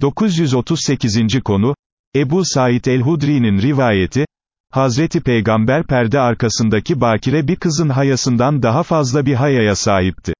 938. konu, Ebu Said el-Hudri'nin rivayeti, Hazreti Peygamber perde arkasındaki bakire bir kızın hayasından daha fazla bir hayaya sahipti.